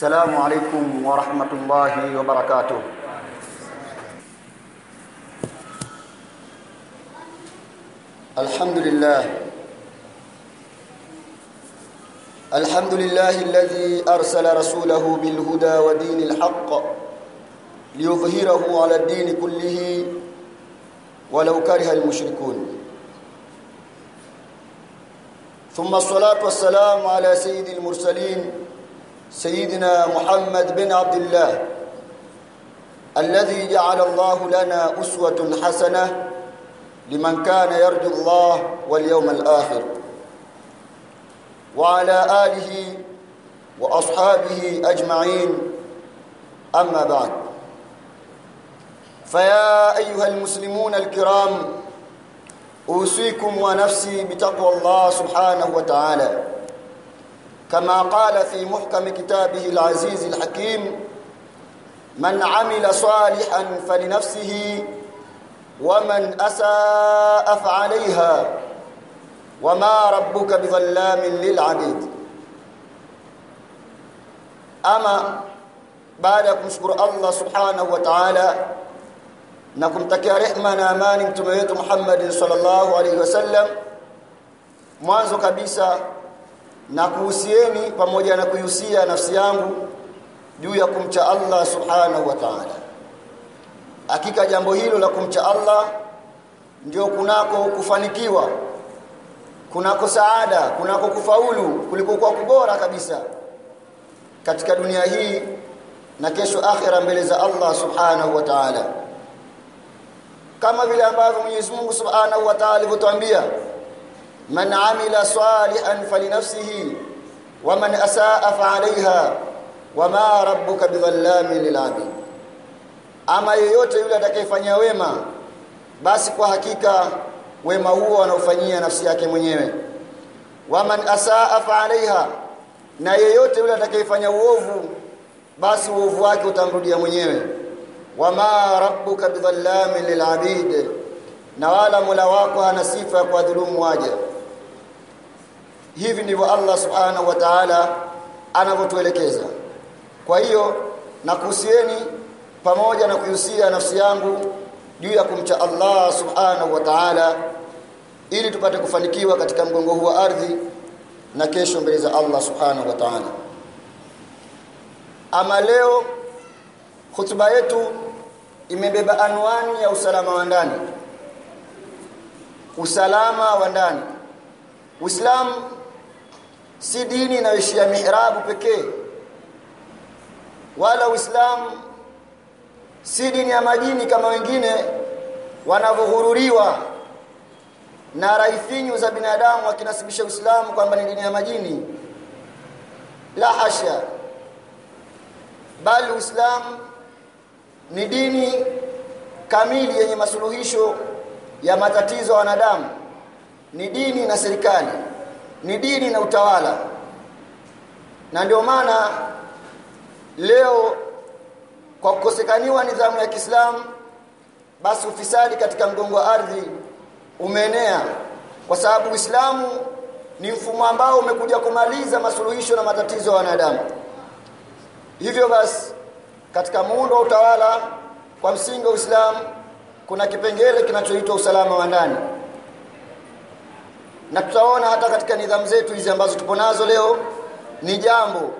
السلام عليكم ورحمة الله وبركاته. الحمد لله الحمد لله الذي أرسل رسوله بالهدى ودين الحق ليظهره على الدين كله ولو كره المشركون. ثم الصلاة والسلام على سيد المرسلين سيدنا محمد بن عبد الله الذي جعل الله لنا أسوة حسنة لمن كان يرجو الله واليوم الآخر. وعلى آله وأصحابه أجمعين. أما بعد. فيا أيها المسلمون الكرام أوصيكم ونفسي بتقوى الله سبحانه وتعالى. كما قال في محكم كتابه العزيز الحكيم من عمل صالحا فلنفسه ومن أساء فعليها وما ربك بظلام للعبيد. أما بعد أن نشكر الله سبحانه وتعالى نكم تكي رحمة نامان محمد صلى الله عليه وسلم منذ كبيسة na kuhusieni pamoja na kuihusia nafsi yangu juu ya kumcha Allah subhanahu wa ta'ala. Hakika jambo hilo la kumcha Allah ndio kunako kufanikiwa kunako saada kunako kufaulu kuliko kwa kubora kabisa katika dunia hii na kesho akhira mbele za Allah subhanahu wa ta'ala. Kama vile ambavyo Mwenyezi Mungu subhanahu wa ta'ala alivyotuambia man amila salihan falinafsihi wa man asaa fa'alayha wama rabbuka bidhallamin lil'abid. Ama yeyote yule atakayefanya wema basi kwa hakika wema huo anaufanyia nafsi yake mwenyewe. Waman asaa fa fa'alayha na yeyote yule atakayefanya uovu basi uovu wake utamrudia mwenyewe. Wama rabbuka bidhallamin lil'abid na wala mola wako hana sifa ya kuwadhulumu waja hivi ndivyo Allah subhanahu wa ta'ala anavyotuelekeza. Kwa hiyo nakuhusieni pamoja na kuhusia nafsi yangu juu ya kumcha Allah subhanahu wa ta'ala ili tupate kufanikiwa katika mgongo huu wa ardhi na kesho mbele za Allah subhanahu wa ta'ala. Ama leo hutuba yetu imebeba anwani ya usalama wa ndani. Usalama wa ndani. Uislamu si dini inayoishia mihrabu pekee. Wala Uislamu si dini ya majini kama wengine wanavyohururiwa na raifinyu za binadamu wakinasibisha Uislamu kwamba ni dini ya majini la hasha. Bali Uislamu ni dini kamili yenye masuluhisho ya matatizo ya wanadamu. Ni dini na serikali ni dini na utawala. Na ndio maana leo kwa kukosekaniwa nidhamu ya Kiislamu basi ufisadi katika mgongo wa ardhi umeenea. Kwa sababu Uislamu ni mfumo ambao umekuja kumaliza masuluhisho na matatizo ya wanadamu. Hivyo basi katika muundo wa utawala kwa msingi wa Uislamu kuna kipengele kinachoitwa usalama wa ndani na tutaona hata katika nidhamu zetu hizi ambazo tupo nazo leo ni jambo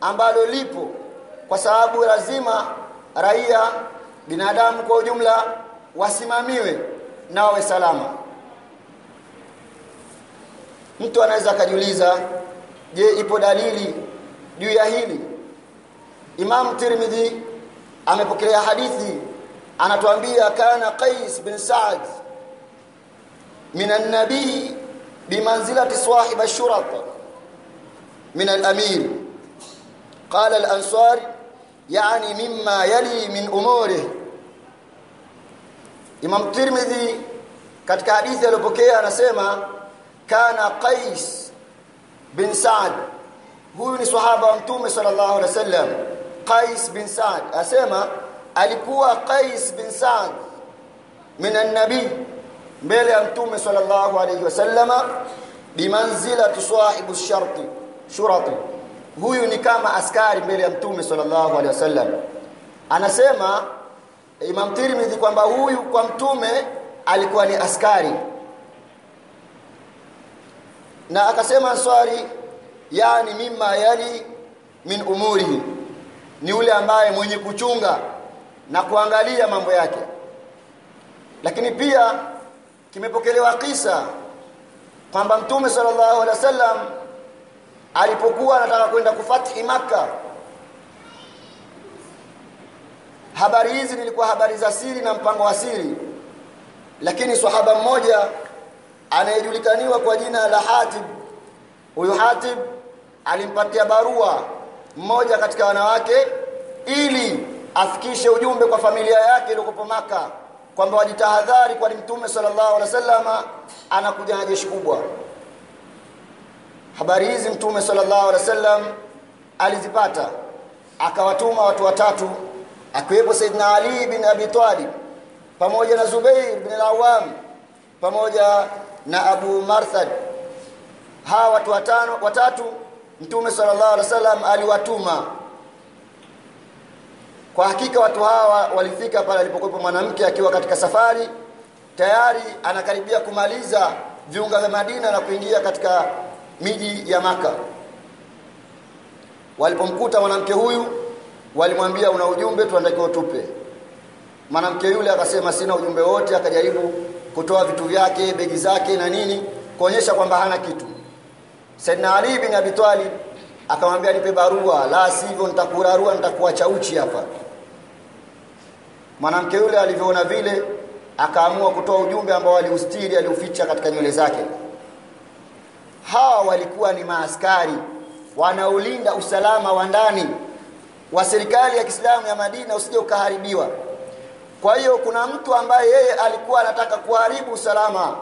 ambalo lipo kwa sababu lazima raia binadamu kwa ujumla wasimamiwe na wawe salama. Mtu anaweza akajiuliza je ipo dalili juu ya hili? Imam Tirmidhi amepokelea hadithi anatuambia kana Qais bin Sa'd min an-nabi bimanzilati sahib ash-shurat min al-amir qala al-ansari yani mimma yali min umurihi Imam Tirmidhi katika hadithi aliyopokea anasema kana Qais bin Sa'd huyu ni sahaba wa Mtume sallallahu alaihi wasallam Qais bin Sa'd asema alikuwa Qais bin Sa'd min an-nabii mbele ya Mtume sallallahu alayhi wasallama bimanzila tusahibu sharti shurati. Huyu ni kama askari mbele ya mtume sallallahu alayhi wasallam anasema Imam Tirmidhi kwamba huyu kwa mtume alikuwa ni askari. Na akasema swali yani mimma yali min umurihi. Ni yule ambaye mwenye kuchunga na kuangalia mambo yake. Lakini pia kimepokelewa kisa kwamba mtume sallallahu alaihi wasallam alipokuwa anataka kwenda kufathi maka habari hizi nilikuwa habari za siri na mpango wa siri lakini sahaba mmoja anayejulikaniwa kwa jina la Hatib huyu Hatib alimpatia barua mmoja katika wanawake ili afikishe ujumbe kwa familia yake iliyokuwa Maka kwamba wajitahadhari kwani mtume sallallahu alaihi wasallam anakuja na jeshi kubwa. Habari hizi mtume sallallahu alaihi wasallam alizipata akawatuma watu watatu akiwepo Saidina Ali bin Abi Talib pamoja na Zubair bin al-Awwam pamoja na Abu Marthad. Hawa watu watano watatu mtume sallallahu alaihi wasallam aliwatuma kwa hakika watu hawa walifika pale alipokuwa mwanamke akiwa katika safari tayari anakaribia kumaliza viunga vya Madina na kuingia katika miji ya maka walipomkuta mwanamke huyu walimwambia una ujumbe tuandakiwa utupe mwanamke yule akasema sina ujumbe wote akajaribu kutoa vitu vyake begi zake na nini kuonyesha kwamba hana kitu. Saidina Ali bin Abi Talib akamwambia nipe barua la sivyo nitakurarua nitakuacha uchi hapa mwanamke yule alivyoona vile akaamua kutoa ujumbe ambao aliustiri aliuficha katika nywele zake. Hawa walikuwa ni maaskari wanaolinda usalama wa ndani wa serikali ya Kiislamu ya Madina usije ukaharibiwa. Kwa hiyo kuna mtu ambaye yeye alikuwa anataka kuharibu usalama.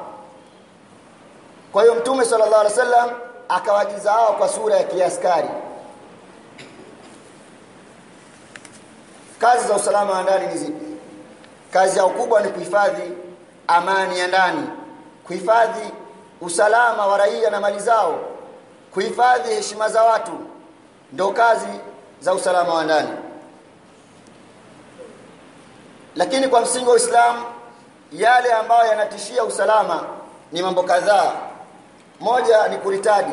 Kwa hiyo mtume sallallahu alaihi wasallam akawajiza hao kwa sura ya kiaskari. Kazi za usalama wa ndani ni zipi kazi yao kubwa ni kuhifadhi amani ya ndani kuhifadhi usalama wa raia na mali zao kuhifadhi heshima za watu. Ndio kazi za usalama wa ndani. Lakini kwa msingi wa Uislamu yale ambayo yanatishia usalama ni mambo kadhaa. Moja ni kuritadi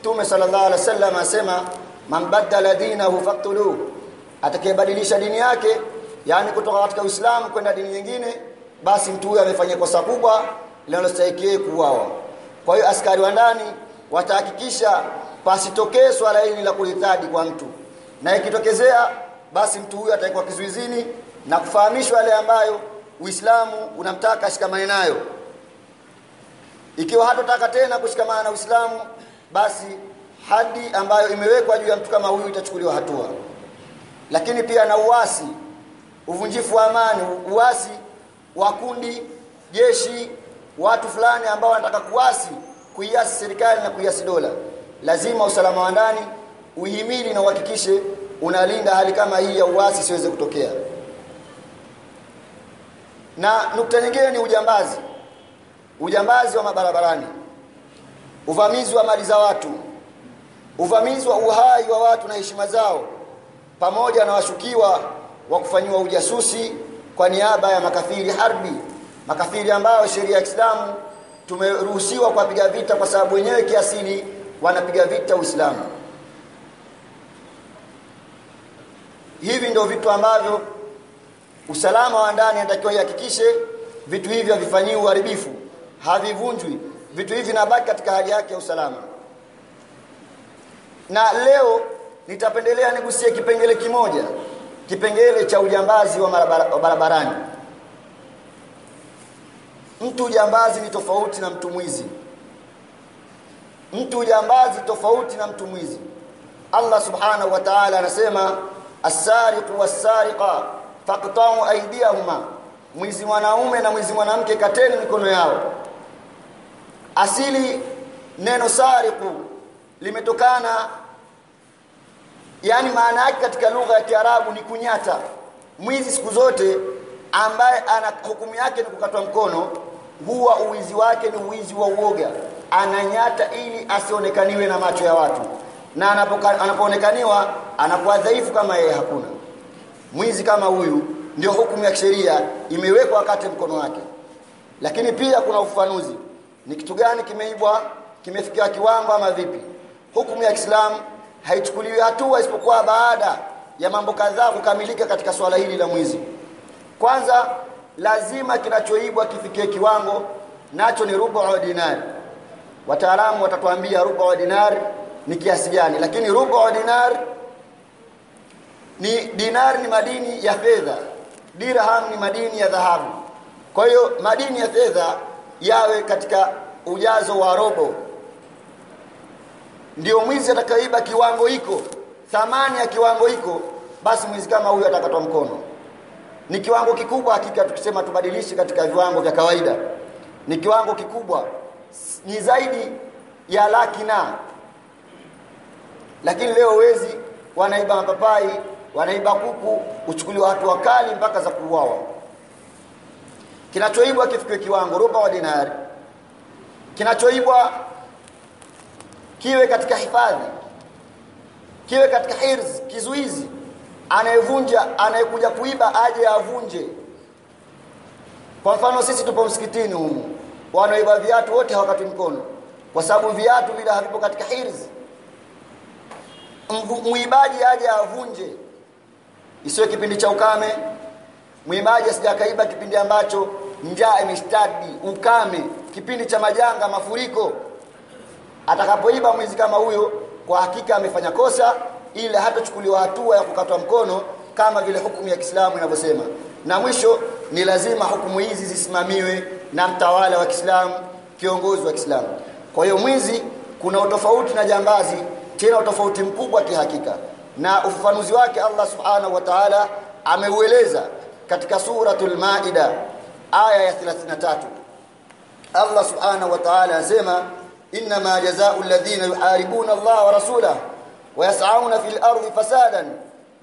Mtume sallallahu alaihi wasallam asema man badala dinahu faqtuluhu atakayebadilisha dini yake yani kutoka katika Uislamu kwenda dini nyingine basi mtu huyo amefanya kosa kubwa linalostahili kuuawa. Kwa hiyo askari wa ndani watahakikisha pasitokee swala hili la kuritadi kwa mtu. Na ikitokezea basi mtu huyo atakuwa kizuizini na kufahamishwa yale ambayo Uislamu unamtaka ashikamane nayo. Ikiwa hatotaka tena kushikamana na Uislamu basi hadi ambayo imewekwa juu ya mtu kama huyu itachukuliwa hatua. Lakini pia na uasi uvunjifu wa amani uasi wa kundi jeshi watu fulani ambao wanataka kuasi kuiasi serikali na kuiasi dola. Lazima usalama wa ndani uhimili na uhakikishe unalinda hali kama hii ya uasi siweze kutokea. Na nukta nyingine ni ujambazi. Ujambazi wa mabarabarani. Uvamizi wa mali za watu. Uvamizi wa uhai wa watu na heshima zao. Pamoja na washukiwa wa kufanyiwa ujasusi kwa niaba ya makafiri harbi makafiri ambao sheria ya Kiislamu tumeruhusiwa kuwapiga vita kwa sababu wenyewe kiasili wanapiga vita Uislamu. Hivi ndio vitu ambavyo usalama wa ndani anatakiwa ihakikishe vitu hivi havifanyii uharibifu havivunjwi. Vitu hivi nabaki katika hali yake ya usalama. Na leo nitapendelea nigusie kipengele kimoja kipengele cha ujambazi wa barabarani. Mtu ujambazi ni tofauti na mtu mwizi. Mtu ujambazi tofauti na mtu mwizi. Allah subhanahu wa ta'ala anasema as-sariqu was-sariqa faqta'u aydiyahuma. Mwizi mwanaume na mwizi mwanamke kateni mikono yao. Asili neno sariqu limetokana yani maana yake katika lugha ya Kiarabu ni kunyata. Mwizi siku zote ambaye ana hukumu yake ni kukatwa mkono huwa uwizi wake ni uwizi wa uoga. Ananyata ili asionekaniwe na macho ya watu. Na anapoonekaniwa anakuwa dhaifu kama yeye hakuna. Mwizi kama huyu ndio hukumu ya kisheria imewekwa wakati mkono wake. Lakini pia kuna ufafanuzi. Ni kitu gani kimeibwa kimefikia kiwango ama vipi? Hukumu ya Kiislamu haichukuliwi hatua isipokuwa baada ya mambo kadhaa kukamilika katika swala hili la mwizi. Kwanza lazima kinachoibwa kifikie kiwango nacho ni rubu wa dinari. Wataalamu watatuambia rubu wa dinari ni kiasi gani lakini rubu wa dinari ni dinari ni madini ya fedha. Dirham ni madini ya dhahabu. Kwa hiyo madini ya fedha yawe katika ujazo wa robo ndio mwizi atakaiba kiwango hiko thamani ya kiwango hiko basi mwizi kama huyo atakatwa mkono. Ni kiwango kikubwa hakika tukisema tubadilishe katika viwango vya kawaida. Ni kiwango kikubwa ni zaidi ya laki na. Lakini leo wezi wanaiba mapapai wanaiba kuku uchukuliwa hatua kali mpaka za kuuawa. Kinachoibwa kifikiwe kiwango ruba wa dinari. Kinachoibwa kiwe katika hifadhi kiwe katika hirz kizuizi. Anayevunja anayekuja kuiba aje avunje. Kwa mfano sisi tupo msikitini humu wanaoiba viatu wote hawakati mkono kwa sababu viatu vile havipo katika hirz muibaji aje avunje. Isiwe kipindi cha ukame. Muibaji asijakaiba kipindi ambacho njaa imestadi ukame kipindi cha majanga mafuriko atakapoiba mwizi kama huyo kwa hakika amefanya kosa ila hatachukuliwa hatua ya kukatwa mkono kama vile hukumu ya Kiislamu inavyosema. Na mwisho ni lazima hukumu hizi zisimamiwe na mtawala wa Kiislamu kiongozi wa Kiislamu. Kwa hiyo mwizi kuna utofauti na jambazi tena utofauti mkubwa kihakika. Na ufafanuzi wake Allah subhanahu wa ta'ala ameueleza katika suratul maida aya ya 33 Allah subhanahu wa ta'ala anasema inma jazaa'u alladhina yuharibuna Allah wa rasulahu wa yas'auna fil ardi fasadan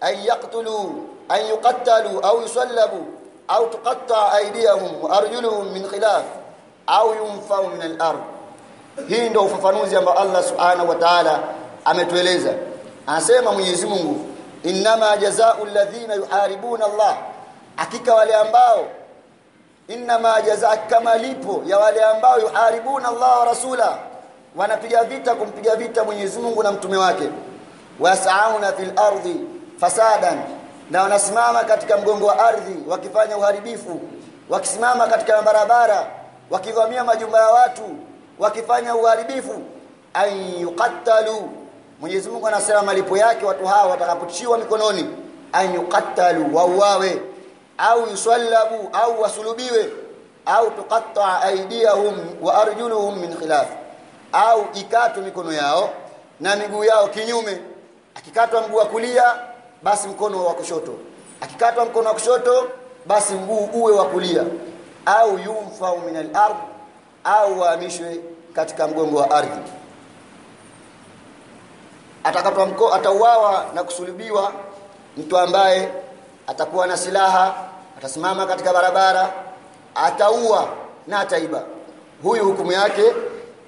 ay yaqtulu ay yuqattalu aw yusallabu aw tuqatta aydiyahum wa arjuluhum min khilaf aw yunfau min al-ard hii ndio ufafanuzi ambao Allah subhanahu wa ta'ala ametueleza. Anasema Mwenyezi Mungu inma jazaa'u alladhina yuharibuna Allah. Hakika wale ambao inma jazaa kama lipo ya wale ambao yuharibuna Allah wa rasula wanapiga vita kumpiga vita Mwenyezi Mungu na mtume wake. Wasauna fil ardi fasadan na wanasimama katika mgongo wa ardhi wakifanya uharibifu wakisimama katika barabara wakivamia majumba ya watu wakifanya uharibifu. Ay Mwenyezi Mungu anasema malipo yake watu hawa watakapotishiwa mikononi. Ay wauawe. Au yusallabu au wasulubiwe. Au tuqatta aydiyahum wa arjuluhum min khilaf au ikatwe mikono yao na miguu yao kinyume. Akikatwa mguu wa kulia basi mkono wa kushoto. Akikatwa mkono wa kushoto basi mguu uwe wa kulia. Au yumfau min al-ard au wahamishwe katika mgongo wa ardhi. Atakatwa mko atauawa na kusulubiwa mtu ambaye atakuwa na silaha atasimama katika barabara ataua na ataiba. Huyu hukumu yake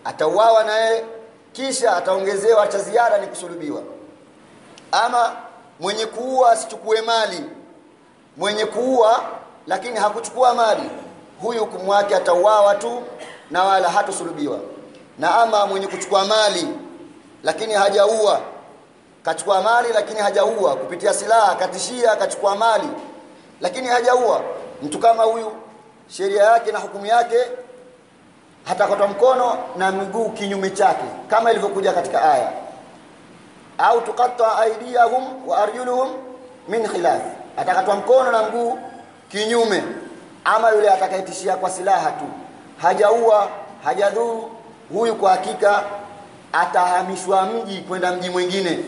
atauawa naye kisha ataongezewa cha ziada ni kusulubiwa. Ama mwenye kuua asichukue mali. Mwenye kuua lakini hakuchukua mali. Huyu hukumu wake atauawa tu na wala hatusulubiwa. Na ama mwenye kuchukua mali lakini hajaua. Kachukua mali lakini hajaua. Kupitia silaha katishia akachukua mali lakini hajaua. Mtu kama huyu sheria yake na hukumu yake hatakatwa mkono na miguu kinyume chake kama ilivyokuja katika aya. Au tukatwa aidiyahum wa arjuluhum min khilaf atakatwa mkono na mguu kinyume ama yule atakayetishia kwa silaha tu. Hajaua hajadhuru huyu kwa hakika atahamishwa mji kwenda mji mwingine.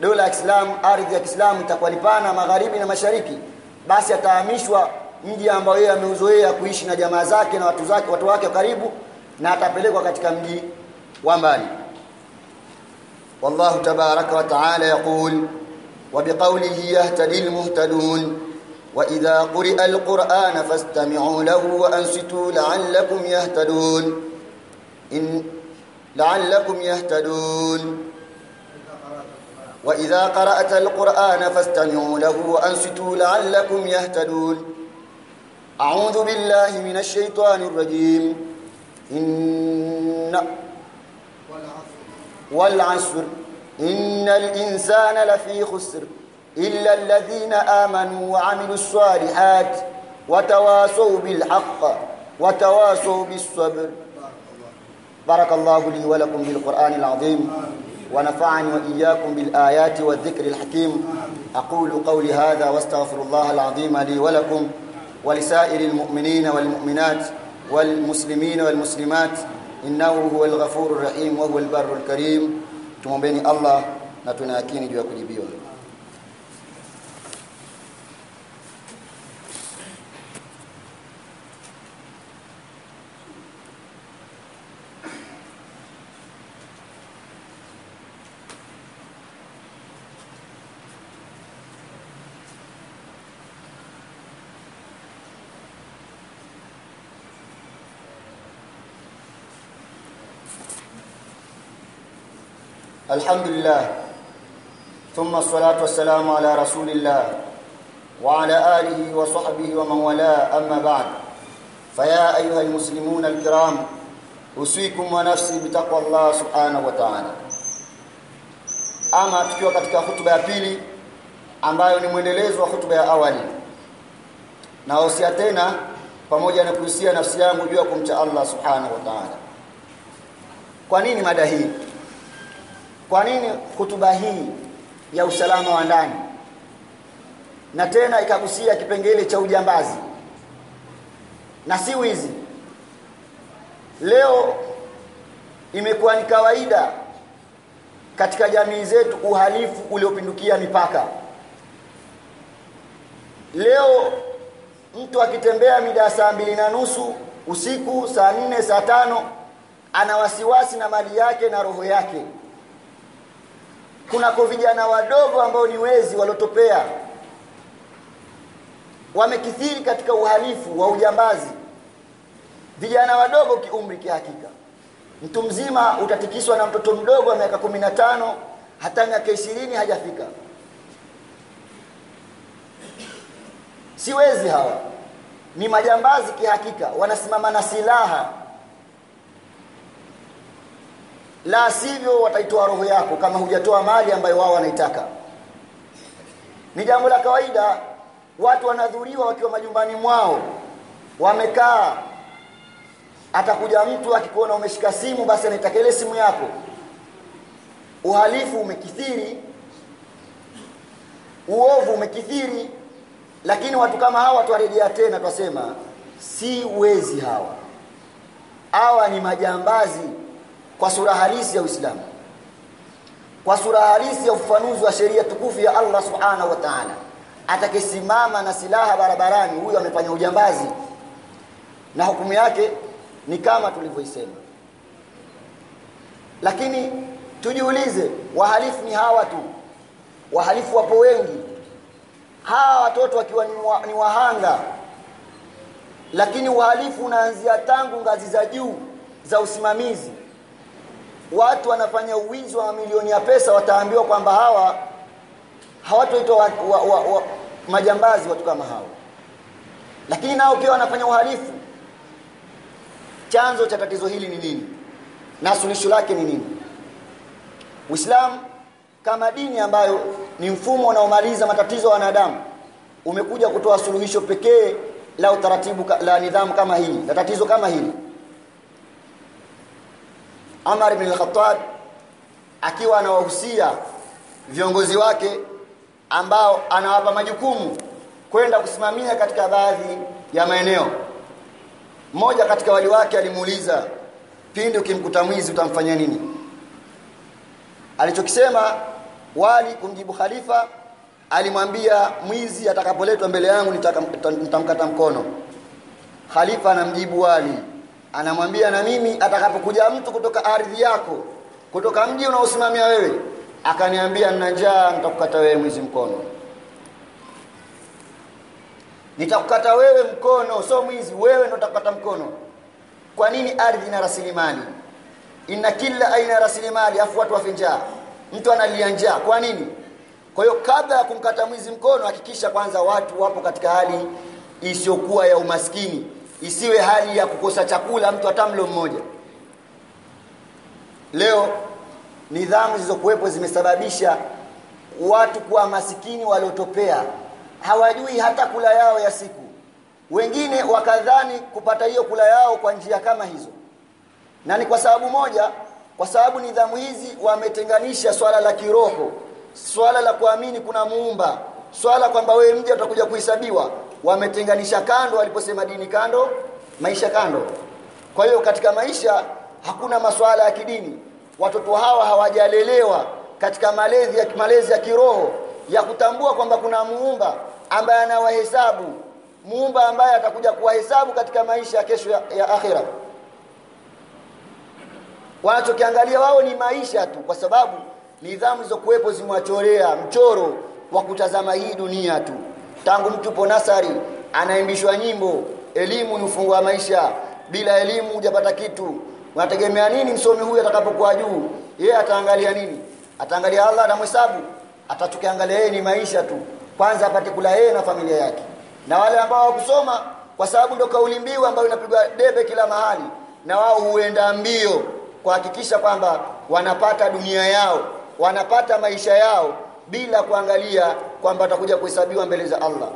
Dola ya Kiislamu ardhi ya Kiislamu itakuwa lipana magharibi na mashariki. Basi atahamishwa mji ambao yeye ameuzoea kuishi na jamaa zake na watu zake watu wake karibu na atapelekwa katika mji wa mbali. والله تبارك وتعالى يقول وبقوله يهتدي المهتدون وإذا قرئ القرآن فاستمعوا له وأنصتوا لعلكم يهتدون إن لعلكم يهتدون وإذا قرأت القرآن فاستمعوا له وأنصتوا لعلكم يهتدون أعوذ بالله من الشيطان الرجيم إن والعصر. إن الإنسان لفي خسر إلا الذين آمنوا وعملوا الصالحات وتواصوا بالحق وتواصوا بالصبر. بارك الله لي ولكم بالقرآن العظيم ونفعني وإياكم بالآيات والذكر الحكيم. أقول قولي هذا واستغفر الله العظيم لي ولكم ولسائر المؤمنين والمؤمنات والمسلمين والمسلمات إنه هو الغفور الرحيم وهو البر الكريم. تمبني الله نتنا كيني جوا كجبيون الحمد لله ثم الصلاة والسلام على رسول الله وعلى آله وصحبه ومن والاه أما بعد فيا أيها المسلمون الكرام أوصيكم ونفسي بتقوى الله سبحانه وتعالى ama tukiwa katika hutuba ya pili ambayo ni mwendelezo wa hutuba ya awali na wasia tena pamoja na kuhusia nafsi yangu juu ya kumcha Allah subhanahu wa ta'ala kwa nini mada hii Kwa nini hutuba hii ya usalama wa ndani? Na tena ikagusia kipengele cha ujambazi. Na si wizi. Leo imekuwa ni kawaida katika jamii zetu uhalifu uliopindukia mipaka. Leo mtu akitembea mida ya saa mbili na nusu usiku saa nne saa tano ana wasiwasi na mali yake na roho yake kunako vijana wadogo ambao ni wezi walotopea. Wamekithiri katika uhalifu wa ujambazi. Vijana wadogo kiumri kihakika. Mtu mzima utatikiswa na mtoto mdogo wa miaka kumi na tano hata miaka ishirini hajafika. Si wezi hawa. Ni majambazi kihakika. Wanasimama na silaha la sivyo wataitoa roho yako kama hujatoa mali ambayo wao wanaitaka. Ni jambo la kawaida watu wanadhuriwa wakiwa majumbani mwao wamekaa atakuja mtu akikuona umeshika simu basi anaitaka ile simu yako. Uhalifu umekithiri uovu umekithiri lakini watu kama hawa twarejea tena twasema si wezi hawa. Hawa ni majambazi kwa sura halisi ya Uislamu kwa sura halisi ya ufafanuzi wa sheria tukufu ya Allah subhanahu wa ta'ala. Atakayesimama na silaha barabarani huyo amefanya ujambazi na hukumu yake ni kama tulivyoisema. Lakini tujiulize wahalifu ni hawa tu wahalifu wapo wengi. Hawa watoto wakiwa ni, wa, ni wahanga. Lakini uhalifu unaanzia tangu ngazi za juu za usimamizi watu wanafanya uwizi wa mamilioni ya pesa wataambiwa kwamba hawa hawatoitwa wa, wa, wa, wa, majambazi watu kama hao lakini nao pia wanafanya uhalifu. Chanzo cha tatizo hili ni nini? Na suluhisho lake ni nini? Uislamu kama dini ambayo ni mfumo unaomaliza matatizo ya wanadamu umekuja kutoa suluhisho pekee la utaratibu la nidhamu kama hili la tatizo kama hili Amar ibn al-Khattab akiwa anawahusia viongozi wake ambao anawapa majukumu kwenda kusimamia katika baadhi ya maeneo. Mmoja katika wali wake alimuuliza pindi ukimkuta mwizi utamfanyia nini? Alichokisema wali kumjibu khalifa alimwambia mwizi atakapoletwa mbele yangu nitamkata mkono. Khalifa anamjibu wali anamwambia na mimi atakapokuja mtu kutoka ardhi yako kutoka mji unaosimamia wewe akaniambia nina njaa nitakukata wewe mwizi mkono nitakukata wewe mkono sio mwizi wewe ndo utakukata mkono. Kwa nini ardhi ina rasilimali? Ina kila aina ya rasilimali afu watu wafe njaa. Mtu analia njaa kwa nini? Kwa hiyo kabla ya kumkata mwizi mkono hakikisha kwanza watu wapo katika hali isiyokuwa ya umaskini isiwe hali ya kukosa chakula mtu hata mlo mmoja. Leo nidhamu zilizokuwepo zimesababisha watu kuwa masikini waliotopea. Hawajui hata kula yao ya siku. Wengine wakadhani kupata hiyo kula yao kwa njia kama hizo. Na ni kwa sababu moja kwa sababu nidhamu hizi wametenganisha swala la kiroho swala la kuamini kuna muumba swala kwamba wewe mja utakuja kuhesabiwa wametenganisha kando waliposema dini kando maisha kando. Kwa hiyo katika maisha hakuna masuala ya kidini. Watoto hawa hawajalelewa katika malezi ya malezi ya kiroho ya kutambua kwamba kuna muumba ambaye anawahesabu. Muumba ambaye atakuja kuwahesabu katika maisha ya kesho ya, ya akhira wanachokiangalia wao ni maisha tu kwa sababu nidhamu zilizokuwepo zimewachorea mchoro wa kutazama hii dunia tu tangu mtu po nasari anaimbishwa nyimbo. Elimu ni ufungu wa maisha. Bila elimu hujapata kitu. Unategemea nini msomi huyu atakapokuwa juu? Yeye ataangalia nini? Ataangalia Allah na mhesabu? Atachokiangalia yeye ni maisha tu. Kwanza apate kula yeye na familia yake. Na wale ambao hawakusoma kwa sababu ndio kauli mbiu ambayo inapigwa debe kila mahali na wao huenda mbio kuhakikisha kwamba wanapata dunia yao wanapata maisha yao bila kuangalia kwamba atakuja kuhesabiwa mbele za Allah.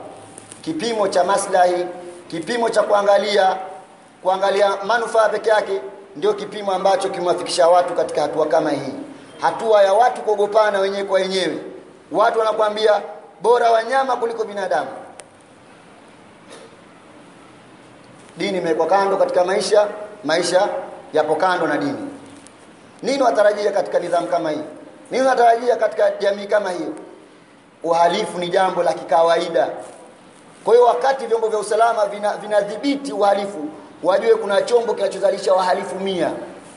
Kipimo cha maslahi kipimo cha kuangalia kuangalia manufaa peke yake ndio kipimo ambacho kimwafikisha watu katika hatua kama hii. Hatua ya watu kuogopana wenyewe kwa wenyewe. Watu wanakuambia bora wanyama kuliko binadamu. Dini imewekwa kando katika maisha maisha yapo kando na dini. Nini watarajia katika nidhamu kama hii? Nini watarajia katika jamii kama hiyo uhalifu ni jambo la kikawaida. Kwa hiyo wakati vyombo vya usalama vinadhibiti vina uhalifu wajue kuna chombo kinachozalisha wahalifu mia.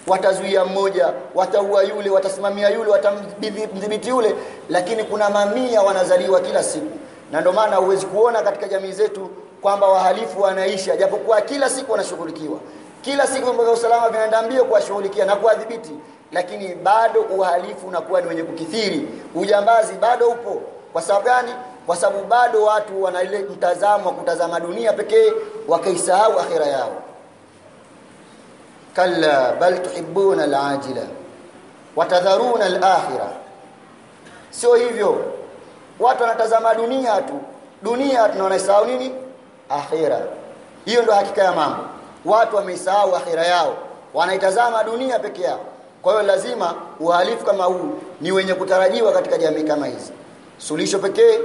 Watazuia mmoja wataua yule watasimamia yule watamdhibiti yule lakini kuna mamia wanazaliwa kila siku. Na ndio maana huwezi kuona katika jamii zetu kwamba wahalifu wanaisha japokuwa kila siku wanashughulikiwa. Kila siku vyombo vya usalama vinaenda mbio kuwashughulikia na kuwadhibiti lakini bado uhalifu unakuwa ni wenye kukithiri. Ujambazi bado upo kwa sababu gani? Kwa sababu bado watu wana ile mtazamo wa kutazama dunia pekee wakaisahau akhira yao. Kalla bal tuhibbuna alajila watadharuna alakhira. Sio hivyo. Watu wanatazama dunia tu. Dunia tunaona nini? Akhira. Hiyo ndio hakika ya mambo. Watu wameisahau akhira yao. Wanaitazama dunia peke yao. Kwa hiyo lazima uhalifu kama huu ni wenye kutarajiwa katika jamii kama hizi suluhisho pekee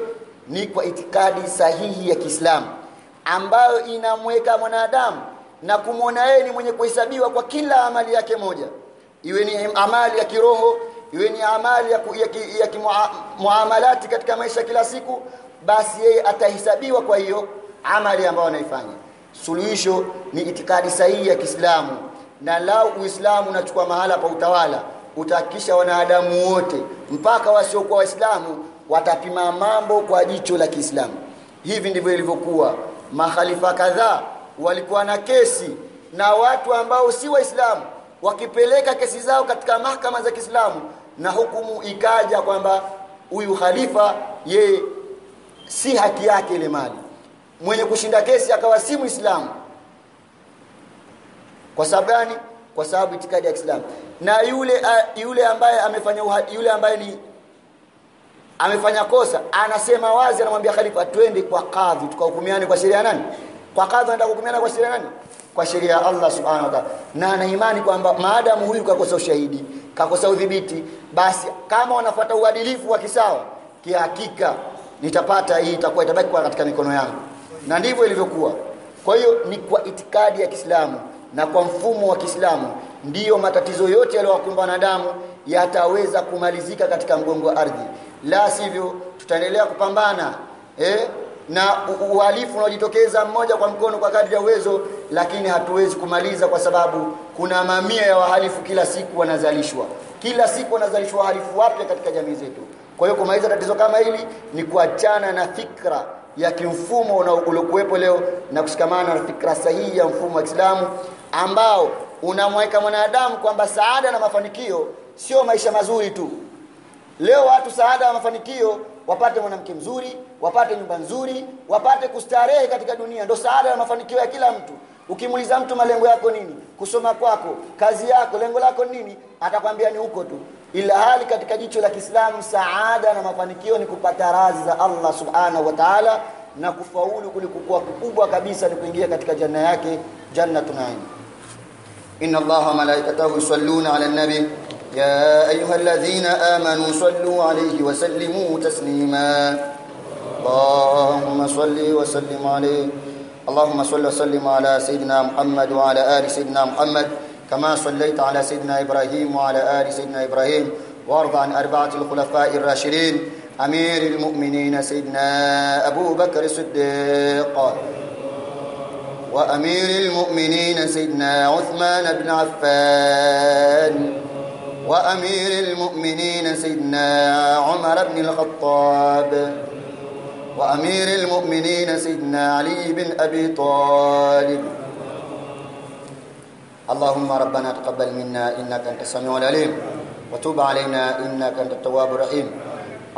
ni kwa itikadi sahihi ya Kiislamu ambayo inamweka mwanadamu na kumwona yeye ni mwenye kuhesabiwa kwa kila amali yake moja. Iwe ni amali ya kiroho iwe ni amali ya, ya, ya, ki muamalati katika maisha kila siku basi yeye atahesabiwa kwa hiyo amali ambayo anaifanya. Suluhisho ni itikadi sahihi ya Kiislamu na lau Uislamu unachukua mahala pa utawala utahakikisha wanadamu wote mpaka wasiokuwa waislamu watapima mambo kwa jicho la Kiislamu. Hivi ndivyo ilivyokuwa. Makhalifa kadhaa walikuwa na kesi na watu ambao si waislamu wakipeleka kesi zao katika mahakama za Kiislamu na hukumu ikaja kwamba huyu khalifa yeye si haki yake ile mali. Mwenye kushinda kesi akawa si muislamu. Kwa sababu gani? Kwa sababu itikadi ya Kiislamu. Na yule yule ambaye amefanya yule ambaye ni amefanya kosa anasema wazi anamwambia khalifa twende kwa kadhi tukahukumiane kwa sheria nani? Kwa kadhi anaenda kuhukumiana kwa sheria nani? Kwa sheria ya Allah subhanahu wa ta'ala. Na ana imani kwamba maadamu huyu kakosa ushahidi kakosa udhibiti basi kama wanafuata uadilifu wa kisawa kihakika nitapata hii itakuwa itabaki kwa katika mikono yangu. Na ndivyo ilivyokuwa. Kwa hiyo ni kwa itikadi ya Kiislamu na kwa mfumo wa Kiislamu ndiyo matatizo yote yaliyowakumba wanadamu yataweza kumalizika katika mgongo wa ardhi. La sivyo tutaendelea kupambana eh, na uhalifu unaojitokeza mmoja kwa mkono kwa kadri ya uwezo lakini hatuwezi kumaliza kwa sababu kuna mamia ya wahalifu kila siku wanazalishwa. Kila siku wanazalishwa wahalifu wapya katika jamii zetu. Kwa hiyo kumaliza tatizo kama hili ni kuachana na fikra ya kimfumo uliokuwepo leo na kushikamana na fikra sahihi ya mfumo wa Kiislamu ambao unamweka mwanadamu kwamba saada na mafanikio sio maisha mazuri tu. Leo watu saada wa mafanikio wapate mwanamke mzuri wapate nyumba nzuri wapate kustarehe katika dunia. Ndo saada ya mafanikio ya kila mtu. Ukimuuliza mtu malengo yako nini? Kusoma kwako kazi yako lengo lako nini? Atakwambia ni huko tu. Ila hali katika jicho la Kiislamu saada na mafanikio ni kupata radhi za Allah subhanahu wa ta'ala na kufaulu kulikuwa kukubwa kabisa ni kuingia katika janna yake jannatun naim inna allaha malaikatahu yusalluna ala nabi ya ayyuhalladhina amanu sallu alayhi wa sallimu taslima اللهم صل وسلم عليه. اللهم صل وسلم على سيدنا محمد وعلى آل سيدنا محمد كما صليت على سيدنا إبراهيم وعلى آل سيدنا إبراهيم. وارض عن أربعة الخلفاء الراشدين. أمير المؤمنين سيدنا أبو بكر الصديق. وأمير المؤمنين سيدنا عثمان بن عفان. وأمير المؤمنين سيدنا عمر بن الخطاب وأمير المؤمنين سيدنا علي بن أبي طالب. اللهم ربنا تقبل منا إنك أنت السميع العليم وتوب علينا إنك أنت التواب الرحيم.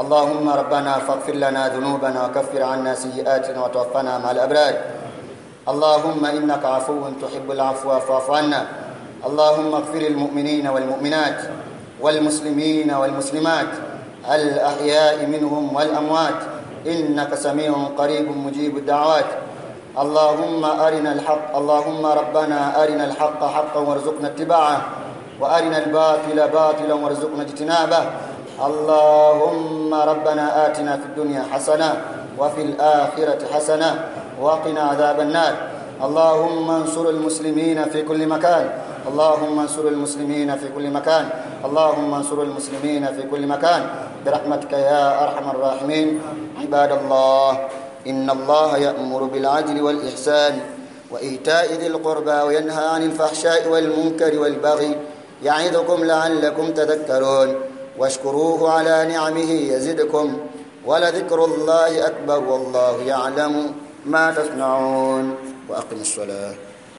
اللهم ربنا فاغفر لنا ذنوبنا وكفر عنا سيئاتنا وتوفنا مع الأبرار. اللهم إنك عفو تحب العفو فاعف عنا. اللهم اغفر المؤمنين والمؤمنات. والمسلمين والمسلمات الأحياء منهم والأموات. إنك سميع قريب مجيب الدعوات. اللهم أرنا الحق اللهم ربنا أرنا الحق حقا وارزقنا اتباعه وأرنا الباطل باطلا وارزقنا اجتنابه. اللهم ربنا آتنا في الدنيا حسنة وفي الآخرة حسنة وقنا عذاب النار. اللهم انصر المسلمين في كل مكان. اللهم انصر المسلمين في كل مكان. اللهم انصر المسلمين في كل مكان. برحمتك يا أرحم الراحمين. عباد الله إن الله يأمر بالعدل والإحسان وإيتاء ذي القربى وينهى عن الفحشاء والمنكر والبغي يعظكم لعلكم تذكرون. واشكروه على نعمه يزدكم. ولذكر الله أكبر والله يعلم ما تصنعون. وأقم الصلاة.